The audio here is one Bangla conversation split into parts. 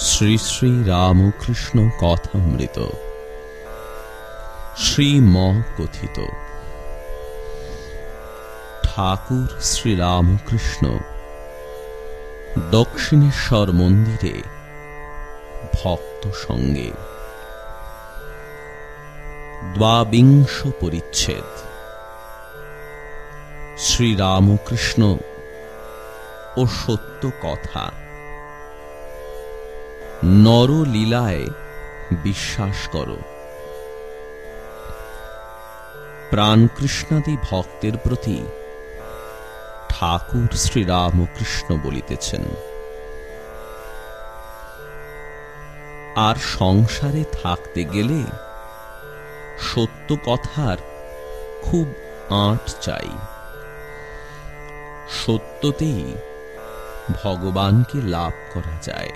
শ্রী শ্রী রামকৃষ্ণ কথামৃত। শ্রীম কথিত ঠাকুর শ্রীরামকৃষ্ণ, দক্ষিণেশ্বর মন্দিরে ভক্ত সঙ্গে। দ্বাবিংশ পরিচ্ছেদ। শ্রীরামকৃষ্ণ ও সত্য কথা। নরলীলায় বিশ্বাস করো। প্রাণকৃষ্ণাদি ভক্তের প্রতি ঠাকুর শ্রীরামকৃষ্ণ বলিতেছেন, আর সংসারে থাকতে গেলে সত্য কথার খুব আঁট চাই। সত্যতেই ভগবানকে লাভ করা যায়।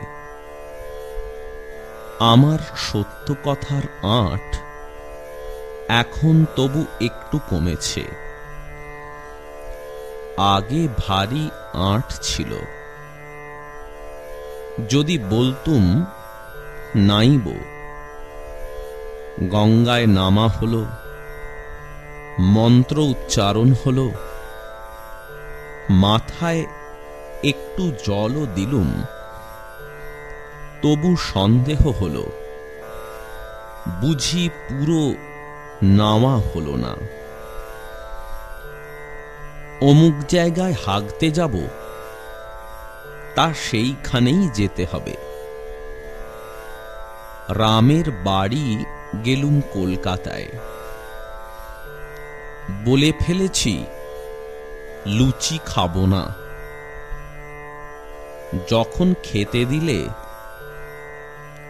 আমার সত্য কথার আঁট এখন তবু একটু কমেছে। আগে ভারী আঁট ছিল। যদি বলতুম, নাইব। গঙ্গায় নামা হলো। মন্ত্র উচ্চারণ হলো। মাথায় একটু জলও দিলুম। তবু সন্দেহ হল। বুঝি পুরো নাওয়া হল না। অমুক জায়গায় হাগতে যাব, তা সেইখানেই যেতে হবে। রামের বাড়ি গেলুম কলকাতায়। বলে ফেলেছি, লুচি খাব না। যখন খেতে দিলে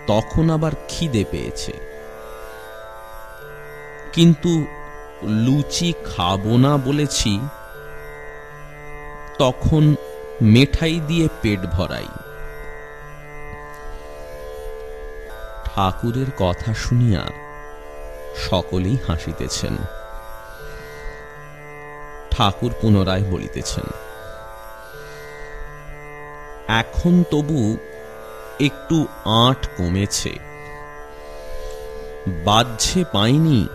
তখন আবার খিদে পেয়েছে। কিন্তু লুচি খাব না বলেছি, তখন মেঠাই দিয়ে পেট ভরাই। ঠাকুরের কথা শুনিয়া সকলেই হাসিতেছেন। ঠাকুর পুনরায় বলিতেছেন, এখন তবু একটু আঁট কমেছে। বাহ্যে পাইনি।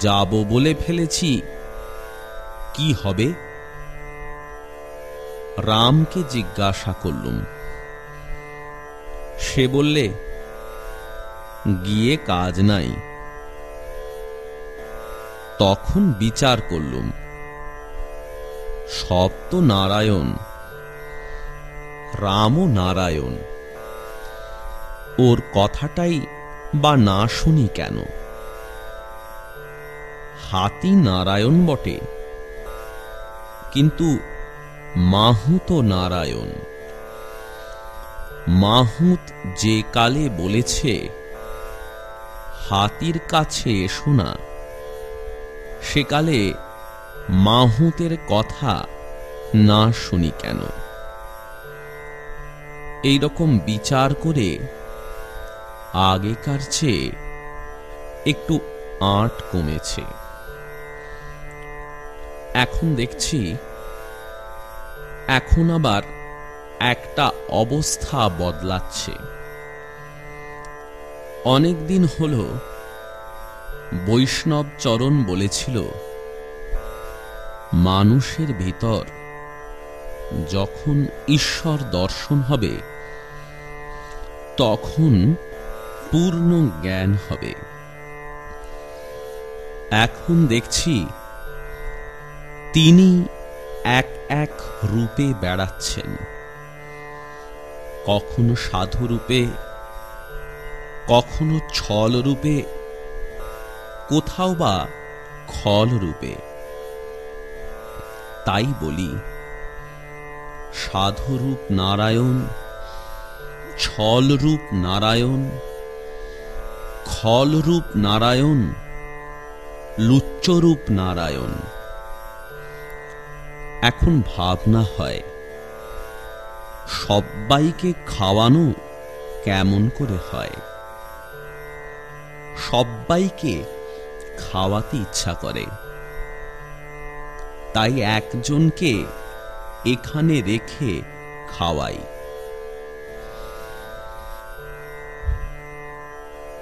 যাব বলে ফেলেছি। কি হবে? রামকে জিজ্ঞাসা করলুম। সে বললে, গিয়ে কাজ নাই। তখন বিচার করলুম। সব তো নারায়ণ রামও নারায়ণ। ওর কথাটাই বা না শুনি কেন? হাতি নারায়ণ বটে। কিন্তু মাহুত নারায়ণ। মাহুত যে কালে বলেছে, হাতির কাছে এসো না। সেকালে মাহুতের কথা না শুনি কেন? এই রকম বিচার করে আগেকার চেয়ে একটু আট কমেছে। এখন দেখছি, এখন আবার একটা অবস্থা বদলাচ্ছে। অনেকদিন হল বৈষ্ণব চরণ বলেছিল, মানুষের ভিতর যখন ঈশ্বর দর্শন হবে তখন পূর্ণ জ্ঞান হবে। এখন দেখছি তিনি এক এক রূপে বেড়াচ্ছেন। কখনো সাধু রূপে, কখনো ছল রূপে, কোথাও বা খল রূপে। তাই বলি, সাধুরূপ নারায়ণ ছলরূপ নারায়ণ, খলরূপ নারায়ণ, লুচ্চরূপ নারায়ণ। এখন ভাবনা হয়, সব্বাইকে খাওয়ানো কেমন করে হয়? সব্বাইকে খাওয়াতে ইচ্ছা করে। তাই একজনকে এখানে রেখে খাওয়াই।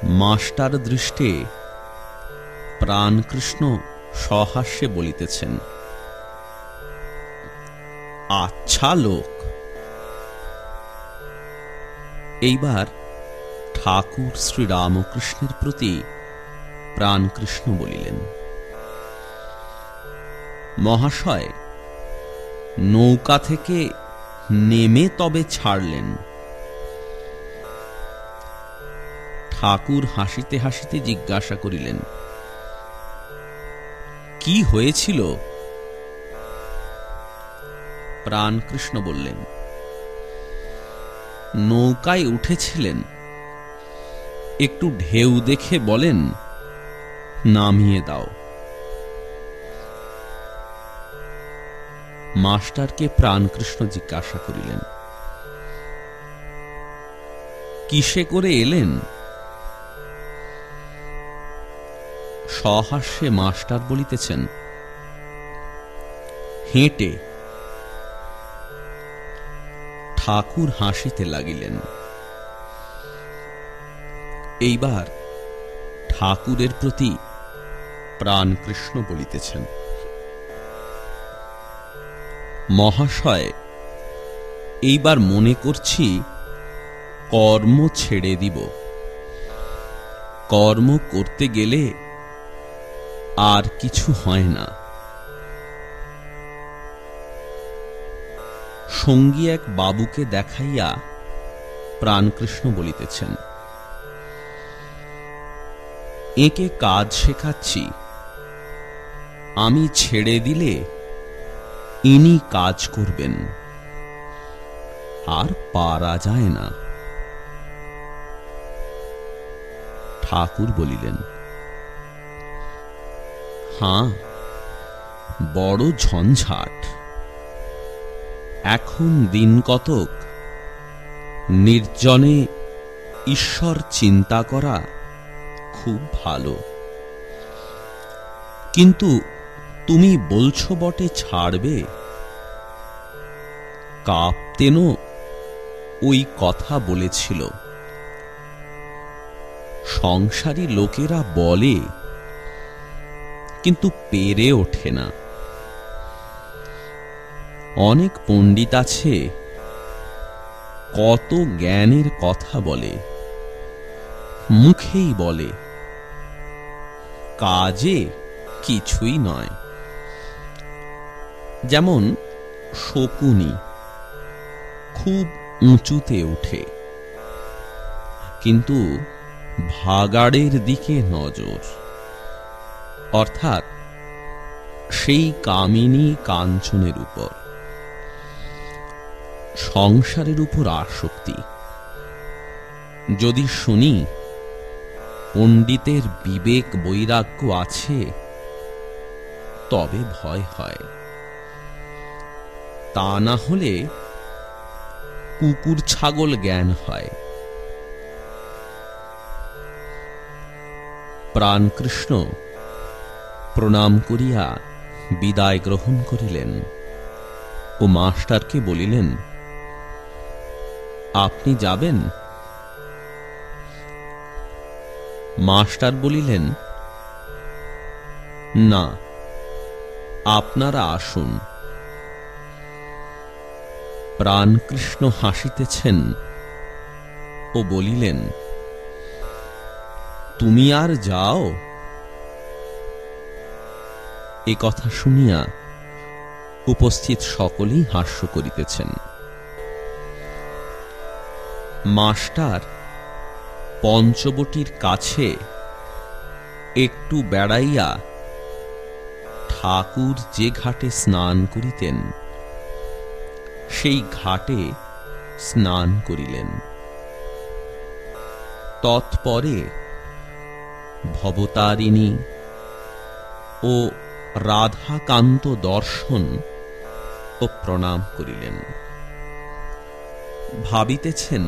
মাস্টার দৃষ্টে প্রাণকৃষ্ণ সহাস্যে বলিতেছেন আচ্ছা লোক, এইবার ঠাকুর শ্রীরামকৃষ্ণের প্রতি প্রাণকৃষ্ণ বলিলেন, মহাশয়, নৌকা থেকে নেমে তবে ছাড়লেন। ঠাকুর হাসিতে হাসিতে জিজ্ঞাসা করিলেন, কি হয়েছিল? প্রাণকৃষ্ণ বললেন, নৌকায় উঠেছিলেন। একটু ঢেউ দেখে বলেন, নামিয়ে দাও। মাস্টারকে প্রাণকৃষ্ণ জিজ্ঞাসা করিলেন, কিসে করে এলেন? সহাস্যে মাস্টার বলিতেছেন, হেঁটে ঠাকুর হাসিতে লাগিলেন। এইবার ঠাকুরের প্রতি প্রাণকৃষ্ণ বলিতেছেন। মহাশয়, এইবার মনে করছি কর্ম ছেড়ে দিব। কর্ম করতে গেলে আর কিছু হয় না। সঙ্গী এক বাবুকে দেখাইয়া প্রাণকৃষ্ণ বলিতেছেন, একে কাজ শেখাচ্ছি। আমি ছেড়ে দিলে ইনি কাজ করবেন। আর পারা যায় না। ঠাকুর বলিলেন হাঁ বড় ঝঞ্ঝাট। এখন দিন কতক? নির্জনে ঈশ্বর চিন্তা করা খুব ভালো। কিন্তু তুমি বলছো বটে ছাড়বে? কাপ্তেনও ওই কথা বলেছিল। সংসারী লোকেরা বলে কিন্তু পেরে ওঠে না। অনেক পণ্ডিত আছে, কত জ্ঞানের কথা বলে, মুখেই বলে, কাজে কিছুই নয়। যেমন শকুনি খুব উঁচুতে উঠে কিন্তু ভাগাড়ের দিকে নজর। অর্থাৎ সেই কামিনী কাঞ্চনের উপর। সংসারের উপর আসক্তি। যদি শুনি, পণ্ডিতের বিবেক বৈরাগ্য আছে, তবে ভয় হয়। তা না হলে কুকুর ছাগল জ্ঞান হয়। প্রাণকৃষ্ণ প্রণাম করিয়া বিদায় গ্রহণ করিলেন। ও মাস্টারকে বলিলেন, আপনি যাবেন? মাস্টার বলিলেন, না, আপনারা আসুন। প্রাণকৃষ্ণ হাসিতেছেন ও বলিলেন, তুমি আর যাও? এ কথা শুনিয়া উপস্থিত সকলেই হাস্য করিতেছেন। মাস্টার পঞ্চবটির কাছে একটু বেড়াইয়া ঠাকুর যে ঘাটে স্নান করিতেন, সেই ঘাটে স্নান করিলেন। তৎপরে ভবতারিণী ও রাধাকান্ত দর্শন ও প্রণাম করিলেন। ভাবিতেছেন,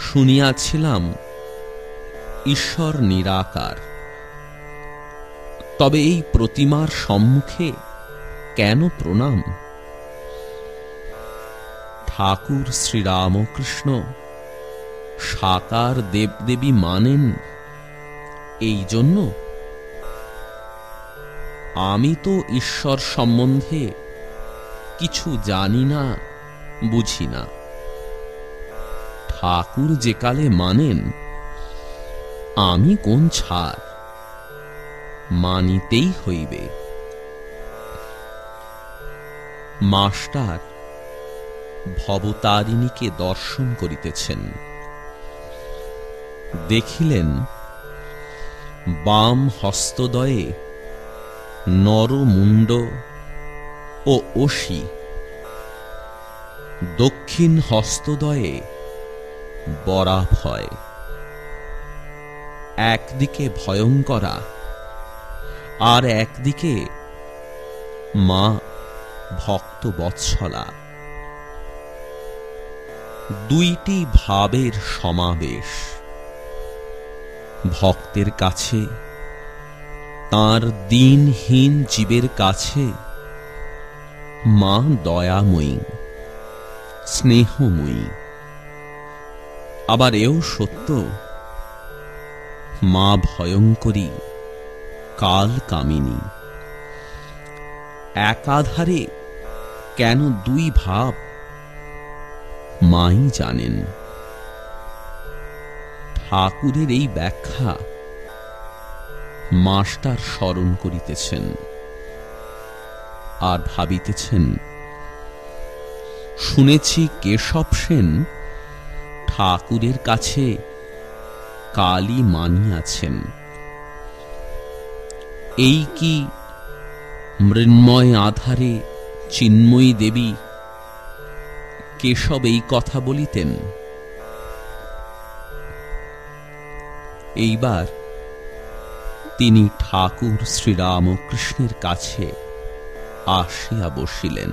শুনিয়াছিলাম ঈশ্বর নিরাকার। তবে এই প্রতিমার সম্মুখে কেন প্রণাম? ঠাকুর শ্রীরামকৃষ্ণ সাকার দেবদেবী মানেন এই জন্য? আমি তো ঈশ্বর সম্বন্ধে কিছু জানি না, বুঝি না। ঠাকুর যে কালে মানেন, আমি কোন ছাড় মানিতেই হইবে। মাস্টার ভবতারিণীকে দর্শন করিতেছেন। দেখিলেন, বাম হস্তদয়ে নরমুণ্ড ও অসি দক্ষিণ হস্তদয়ে বরাভয়। একদিকে ভয়ঙ্করা, আর একদিকে মা ভক্ত বৎসলা দুইটি ভাবের সমাবেশ। ভক্তের কাছে তার দিনহীন জীবের কাছে মা দয়াময়ী, স্নেহময়ী। আবার এও সত্য, মা ভয়ঙ্করী, কাল কামিনী। একাধারে কেন দুই ভাব মাই জানেন। ঠাকুরের এই ব্যাখ্যা মাস্টার স্মরণ করিতেছেন আর ভাবিতেছেন, শুনেছি কেশব সেন ঠাকুরের কাছে কালী মানিয়াছেন। এই কি মৃন্ময় আধারে চিন্ময়ী দেবী কেশব এই কথা বলিতেন? এইবার তিনি ঠাকুর শ্রীরামকৃষ্ণের কাছে আসিয়া বসিলেন।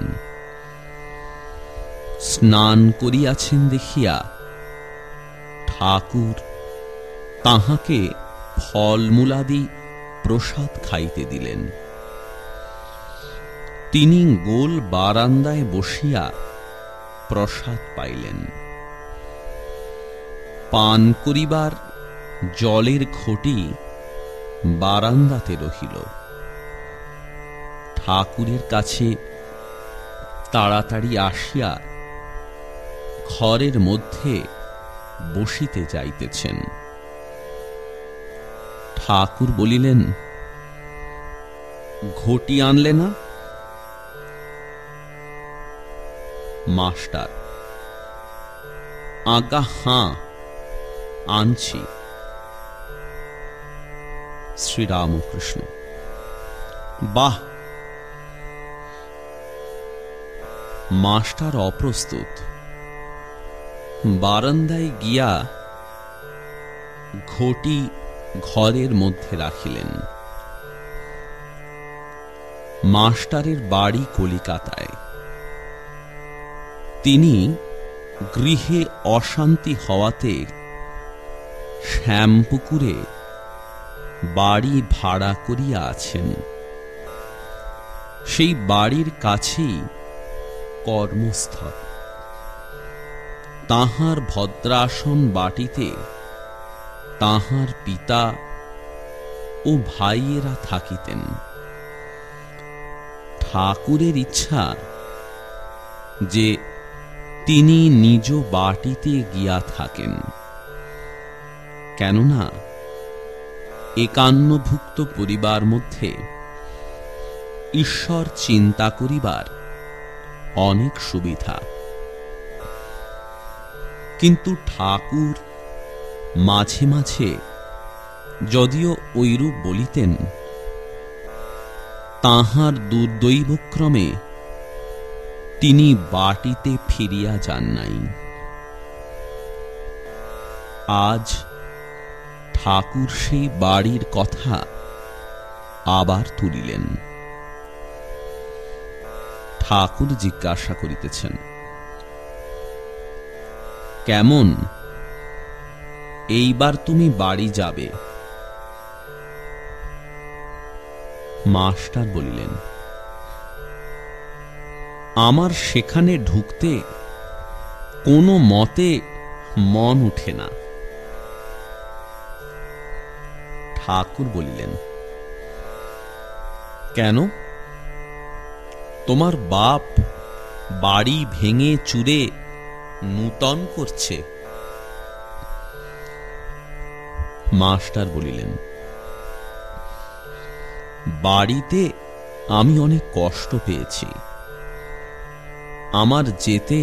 স্নান করিয়াছেন দেখিয়া ঠাকুর তাহাকে ফলমূলাদি প্রসাদ খাইতে দিলেন। তিনি গোল বারান্দায় বসিয়া প্রসাদ পাইলেন। পান করিবার জলের ঘটি বারান্দাতে রহিল। ঠাকুরের কাছে তাড়াতাড়ি আসিয়া ঘরের মধ্যে বসিতে যাইতেছেন। ঠাকুর বলিলেন, ঘটি আনলে না? মাস্টার আজ্ঞা হাঁ, আনছি। শ্রীরামকৃষ্ণ। বাহ! মাস্টার অপ্রস্তুত। বারান্দায় গিয়া ঘটি ঘরের মধ্যে রাখিলেন। মাস্টারের বাড়ি কলিকাতায়। তিনি গৃহে অশান্তি হওয়াতে শ্যামপুকুরে বাড়ি ভাড়া করিয়া আছেন। সেই বাড়ির কাছেই কর্মস্থল। তাহার ভদ্রাসন বাটিতে তাহার পিতা ও ভাইয়েরা থাকিতেন। ঠাকুরের ইচ্ছা যে তিনি নিজ বাটিতে গিয়া থাকেন। কেননা একান্নভুক্ত পরিবার মধ্যে ঈশ্বর চিন্তা করিবার অনেক সুবিধা। কিন্তু ঠাকুর মাঝে মাঝে যদিও ঐরূপ বলিতেন, তাহার দুর্দৈবক্রমে তিনি বাটিতে ফিরিয়া যান নাই। আজ ঠাকুর সেই বাড়ির কথা আবার তুলিলেন। ঠাকুর জিজ্ঞাসা করিতেছেন, কেমন? এইবার তুমি বাড়ি যাবে? মাস্টার বলিলেন, আমার সেখানে ঢুকতে কোনো মতে মন উঠে না। ঠাকুর বলিলেন, কেন? তোমার বাপ বাড়ি ভেঙে চুরে নূতন করছে। মাস্টার বলিলেন, বাড়িতে আমি অনেক কষ্ট পেয়েছি। আমার যেতে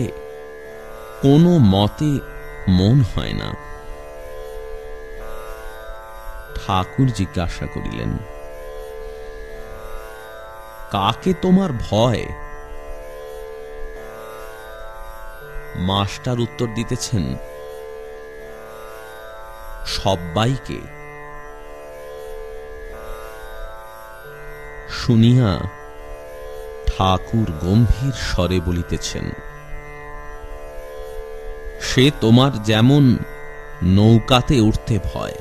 কোনো মতে মন হয় না। ঠাকুর জিজ্ঞাসা করিলেন, কাকে তোমার ভয়? মাস্টার উত্তর দিতেছেন, সব্বাইকে। শুনিয়া ঠাকুর গম্ভীর স্বরে বলিতেছেন, সে তোমার যেমন নৌকাতে উঠতে ভয়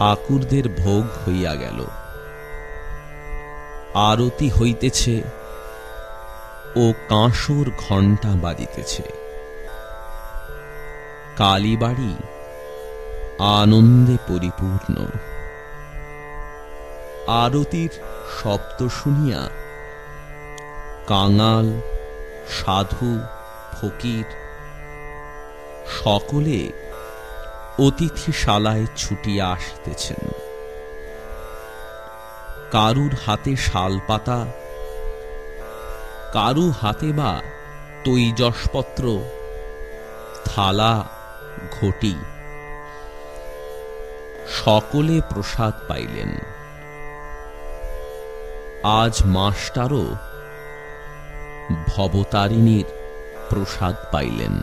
ঠাকুরদের ভোগ হইয়া গেল। আরতি হইতেছে ও কাঁসর ঘণ্টা বাজিতেছে। কালীবাড়ি আনন্দে পরিপূর্ণ। আরতির শব্দ শুনিয়া কাঙাল, সাধু, ফকির সকলে অতিথিশালায় ছুটিয়া আসিতেছেন। কারুর হাতে শালপাতা কারু হাতে বা তৈজসপত্র, থালা, ঘটি, সকলে প্রসাদ পাইলেন। আজ মাস্টারও ভবতারিণীর প্রসাদ পাইলেন।